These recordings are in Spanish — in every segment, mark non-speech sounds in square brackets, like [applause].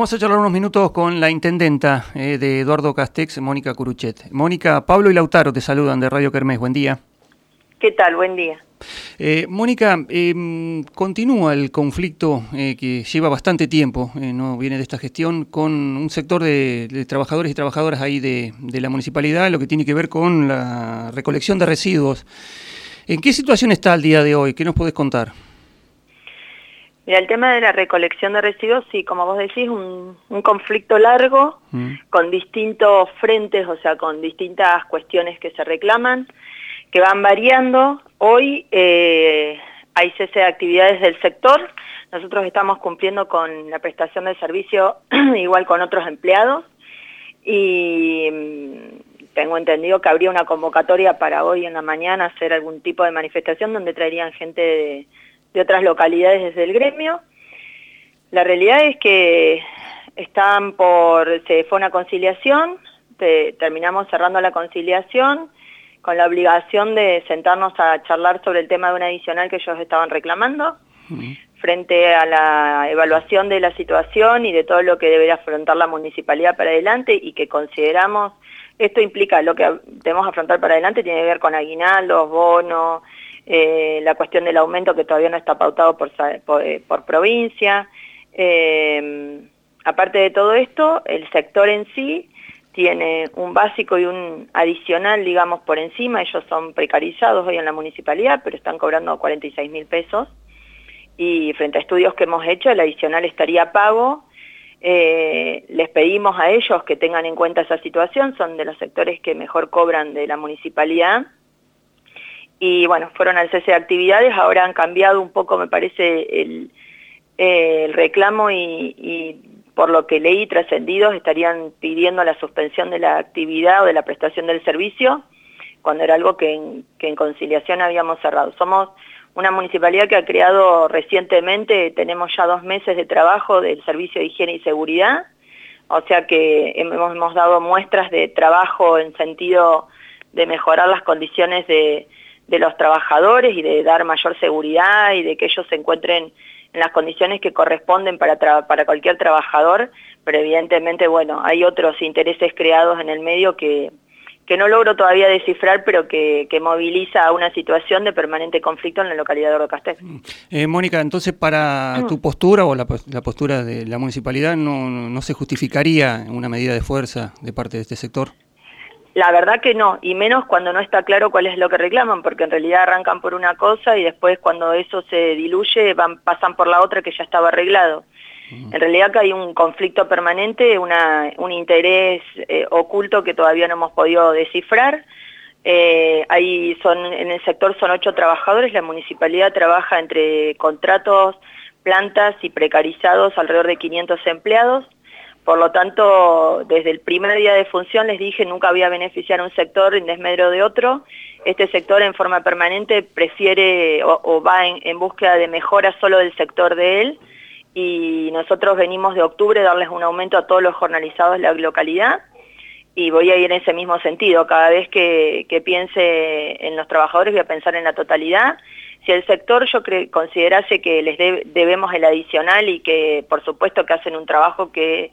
Vamos a charlar unos minutos con la intendenta eh, de Eduardo Castex, Mónica Curuchet. Mónica, Pablo y Lautaro te saludan de Radio Kermés. Buen día. ¿Qué tal? Buen día. Eh, Mónica, em, continúa el conflicto eh, que lleva bastante tiempo, no viene de esta gestión, con un sector de, trabajadores y trabajadoras ahí de, de, la municipalidad, lo que tiene que ver con la recolección de residuos. ¿En qué situación está el día de hoy? ¿Qué nos podés contar? Mira, el tema de la recolección de residuos, sí, como vos decís, un, un conflicto largo, mm. con distintos frentes, o sea, con distintas cuestiones que se reclaman, que van variando. Hoy eh, hay cese de actividades del sector, nosotros estamos cumpliendo con la prestación de servicio [clears throat] igual con otros empleados, y mm, tengo entendido que habría una convocatoria para hoy en la mañana hacer algún tipo de manifestación donde traerían gente de de otras localidades desde el gremio. La realidad es que están por, se fue una conciliación, terminamos cerrando la conciliación con la obligación de sentarnos a charlar sobre el tema de un adicional que ellos estaban reclamando, frente a la evaluación de la situación y de todo lo que debería afrontar la municipalidad para adelante y que consideramos, esto implica lo que debemos afrontar para adelante, tiene que ver con aguinaldos, bonos, eh, la cuestión del aumento que todavía no está pautado por, eh, provincia. Eh, aparte de todo esto, el sector en sí tiene un básico y un adicional, digamos, por encima. Ellos son precarizados hoy en la municipalidad, pero están cobrando 46 mil pesos. Y frente a estudios que hemos hecho, el adicional estaría pago. les pedimos a ellos que tengan en cuenta esa situación, son de los sectores que mejor cobran de la municipalidad y bueno, fueron al cese de actividades, ahora han cambiado un poco, me parece, el, reclamo y, por lo que leí trascendidos estarían pidiendo la suspensión de la actividad o de la prestación del servicio, cuando era algo que en, conciliación habíamos cerrado. Somos una municipalidad que ha creado recientemente, tenemos ya dos meses de trabajo del servicio de higiene y seguridad, o sea que hemos dado muestras de trabajo en sentido de mejorar las condiciones de, de los trabajadores y de dar mayor seguridad y de que ellos se encuentren en las condiciones que corresponden para, para cualquier trabajador, pero evidentemente, bueno, hay otros intereses creados en el medio que, que no logro todavía descifrar, pero que, que, moviliza una situación de permanente conflicto en la localidad de Ordocastel. Eh, Mónica, entonces para mm. tu postura o la, la, postura de la municipalidad no, no se justificaría una medida de fuerza de parte de este sector? La verdad que no, y menos cuando no está claro cuál es lo que reclaman, porque en realidad arrancan por una cosa y después cuando eso se diluye van, pasan por la otra que ya estaba arreglado. Mm. En realidad que hay un conflicto permanente, una, un interés eh, oculto que todavía no hemos podido descifrar. Eh, son, en el sector son ocho trabajadores, la municipalidad trabaja entre contratos, plantas y precarizados alrededor de 500 empleados. Por lo tanto, desde el primer día de función les dije nunca voy a beneficiar a un sector en desmedro de otro. Este sector en forma permanente prefiere o, va en, búsqueda de mejora solo del sector de él y nosotros venimos de octubre a darles un aumento a todos los jornalizados de la localidad y voy a ir en ese mismo sentido. Cada vez que, piense en los trabajadores voy a pensar en la totalidad. Si el sector yo considerase que les debemos el adicional y que por supuesto que hacen un trabajo que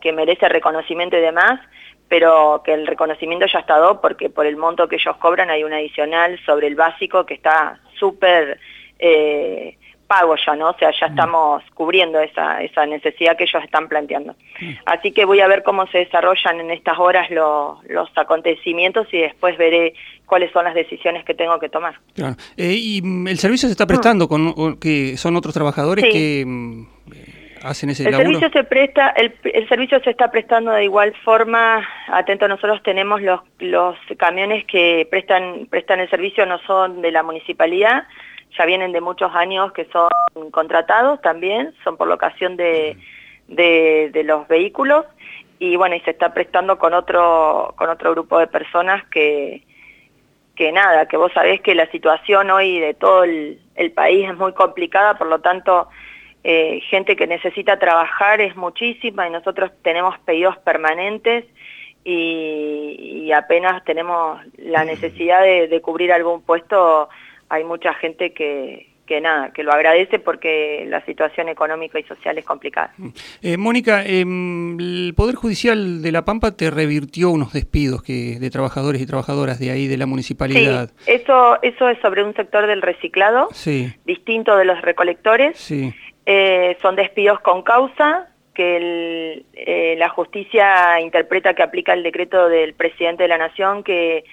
que merece reconocimiento y demás, pero que el reconocimiento ya está dado porque por el monto que ellos cobran hay un adicional sobre el básico que está súper eh, pago ya, ¿no? O sea, ya mm. estamos cubriendo esa, esa necesidad que ellos están planteando. Mm. Así que voy a ver cómo se desarrollan en estas horas los acontecimientos y después veré cuáles son las decisiones que tengo que tomar. Claro. Eh, y mm, el servicio se está prestando con que son otros trabajadores que hacen ese el servicio se presta el, el, servicio se está prestando de igual forma atento nosotros tenemos los los camiones que prestan prestan el servicio no son de la municipalidad ya vienen de muchos años que son contratados también son por locación de, de, de los vehículos y bueno y se está prestando con otro con otro grupo de personas que que nada, que vos sabés que la situación hoy de todo el, el país es muy complicada, por lo tanto eh, gente que necesita trabajar es muchísima y nosotros tenemos pedidos permanentes y, apenas tenemos la necesidad de, cubrir algún puesto, hay mucha gente que, que nada, que lo agradece porque la situación económica y social es complicada. Eh, Mónica, em, el Poder Judicial de La Pampa te revirtió unos despidos que, de trabajadores y trabajadoras de ahí, de la municipalidad. Sí, eso, eso es sobre un sector del reciclado, distinto de los recolectores. Sí. Eh, son despidos con causa, que eh, la justicia interpreta que aplica el decreto del presidente de la Nación que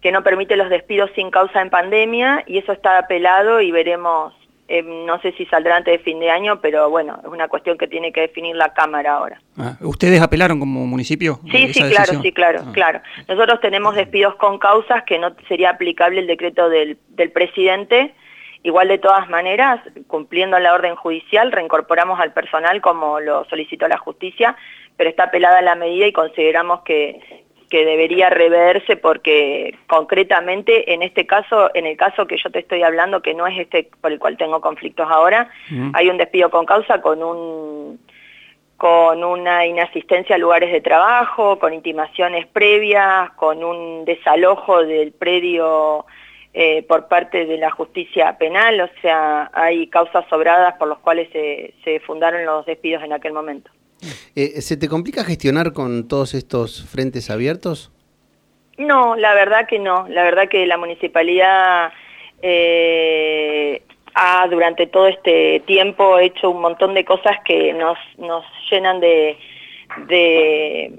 que no permite los despidos sin causa en pandemia y eso está apelado y veremos, eh, no sé si saldrá antes de fin de año, pero bueno, es una cuestión que tiene que definir la Cámara ahora. Ah, ¿Ustedes apelaron como municipio? Sí, sí, claro, sí, claro, ah. claro. Nosotros tenemos despidos con causas que no sería aplicable el decreto del, del presidente. Igual de todas maneras, cumpliendo la orden judicial, reincorporamos al personal como lo solicitó la justicia, pero está apelada la medida y consideramos que, que debería reverse porque concretamente en este caso, en el caso que yo te estoy hablando, que no es este por el cual tengo conflictos ahora, hay un despido con causa con un con una inasistencia a lugares de trabajo, con intimaciones previas, con un desalojo del predio eh, por parte de la justicia penal, o sea, hay causas sobradas por las cuales se, se fundaron los despidos en aquel momento. Eh, ¿Se te complica gestionar con todos estos frentes abiertos? No, la verdad que no. La verdad que la municipalidad eh, ha durante todo este tiempo hecho un montón de cosas que nos, nos llenan de, de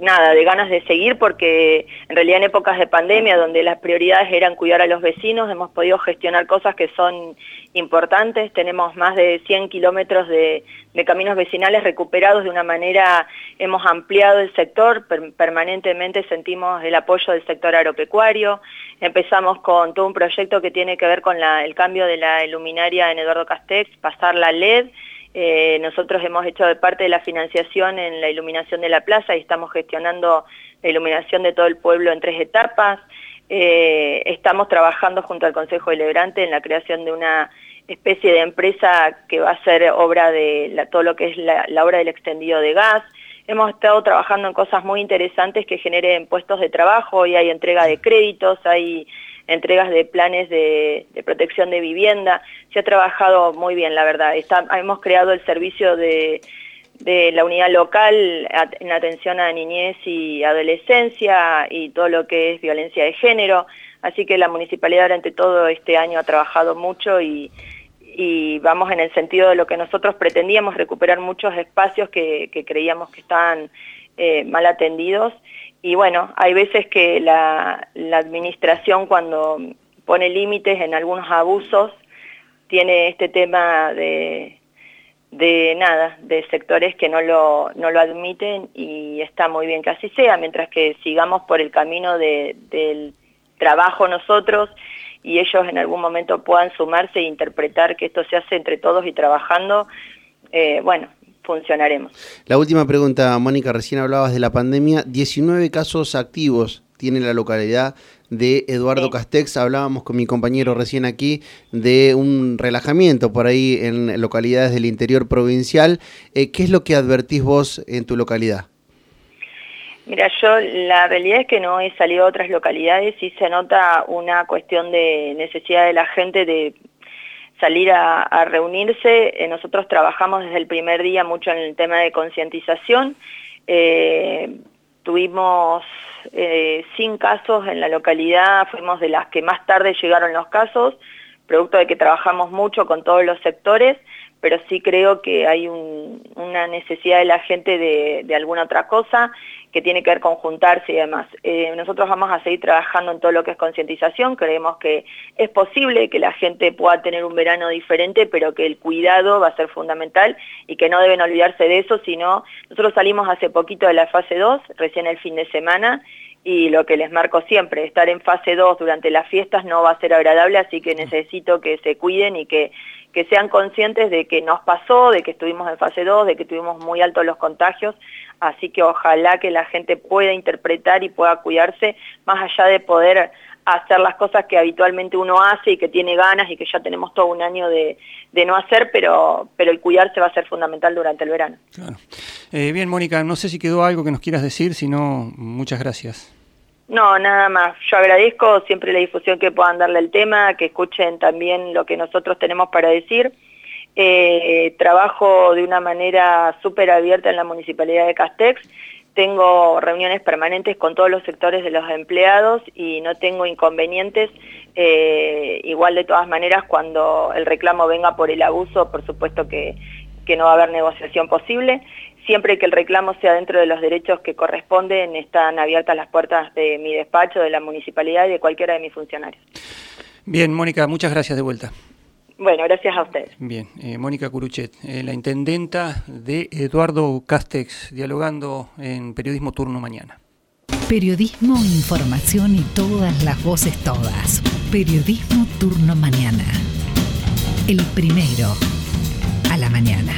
nada, de ganas de seguir porque en realidad en épocas de pandemia donde las prioridades eran cuidar a los vecinos, hemos podido gestionar cosas que son importantes, tenemos más de 100 kilómetros de, caminos vecinales recuperados de una manera, hemos ampliado el sector, permanentemente sentimos el apoyo del sector agropecuario, empezamos con todo un proyecto que tiene que ver con el cambio de la iluminaria en Eduardo Castex, pasar la LED, eh, nosotros hemos hecho parte de la financiación en la iluminación de la plaza y estamos gestionando la iluminación de todo el pueblo en tres etapas. Eh, estamos trabajando junto al Consejo Deliberante en la creación de una especie de empresa que va a ser obra de todo lo que es la, obra del extendido de gas. Hemos estado trabajando en cosas muy interesantes que generen puestos de trabajo y hay entrega de créditos, hay entregas de planes de, protección de vivienda. Se ha trabajado muy bien, la verdad. hemos creado el servicio de, la unidad local en atención a niñez y adolescencia y todo lo que es violencia de género. Así que la municipalidad durante todo este año ha trabajado mucho y, vamos en el sentido de lo que nosotros pretendíamos, recuperar muchos espacios que, creíamos que estaban eh, mal atendidos y bueno, hay veces que la, administración cuando pone límites en algunos abusos, tiene este tema de, de nada, de sectores que no lo, no lo admiten y está muy bien que así sea, mientras que sigamos por el camino del trabajo nosotros y ellos en algún momento puedan sumarse e interpretar que esto se hace entre todos y trabajando, eh, bueno, funcionaremos. La última pregunta, Mónica, recién hablabas de la pandemia. 19 casos activos tiene la localidad de Eduardo Castex. Hablábamos con mi compañero recién aquí de un relajamiento por ahí en localidades del interior provincial. Eh, ¿Qué es lo que advertís vos en tu localidad? Mira, yo la realidad es que no he salido a otras localidades y se nota una cuestión de necesidad de la gente de salir a, reunirse. Eh, nosotros trabajamos desde el primer día mucho en el tema de concientización. Eh, tuvimos eh, casos en la localidad, fuimos de las que más tarde llegaron los casos, producto de que trabajamos mucho con todos los sectores, pero sí creo que hay una necesidad de la gente de, alguna otra cosa que tiene que ver con juntarse y demás. Eh, nosotros vamos a seguir trabajando en todo lo que es concientización, creemos que es posible que la gente pueda tener un verano diferente, pero que el cuidado va a ser fundamental y que no deben olvidarse de eso, sino nosotros salimos hace poquito de la fase 2, recién el fin de semana, y lo que les marco siempre, estar en fase 2 durante las fiestas no va a ser agradable, así que necesito que se cuiden y que, que sean conscientes de que nos pasó, de que estuvimos en fase 2, de que tuvimos muy altos los contagios, así que ojalá que la gente pueda interpretar y pueda cuidarse, más allá de poder hacer las cosas que habitualmente uno hace y que tiene ganas y que ya tenemos todo un año de, no hacer, pero, pero el cuidarse va a ser fundamental durante el verano. Claro. Eh, bien, Mónica, no sé si quedó algo que nos quieras decir, si no, muchas gracias. No, nada más. Yo agradezco siempre la difusión que puedan darle al tema, que escuchen también lo que nosotros tenemos para decir. Eh, trabajo de una manera súper abierta en la Municipalidad de Castex. Tengo reuniones permanentes con todos los sectores de los empleados y no tengo inconvenientes. Eh, igual de todas maneras, cuando el reclamo venga por el abuso, por supuesto que, que no va a haber negociación posible siempre que el reclamo sea dentro de los derechos que corresponden, están abiertas las puertas de mi despacho, de la municipalidad y de cualquiera de mis funcionarios. Bien, Mónica, muchas gracias de vuelta. Bueno, gracias a ustedes. Bien, eh, Mónica Curuchet, eh, la intendenta de Eduardo Castex, dialogando en Periodismo Turno Mañana. Periodismo, información y todas las voces todas. Periodismo Turno Mañana. El primero a la mañana.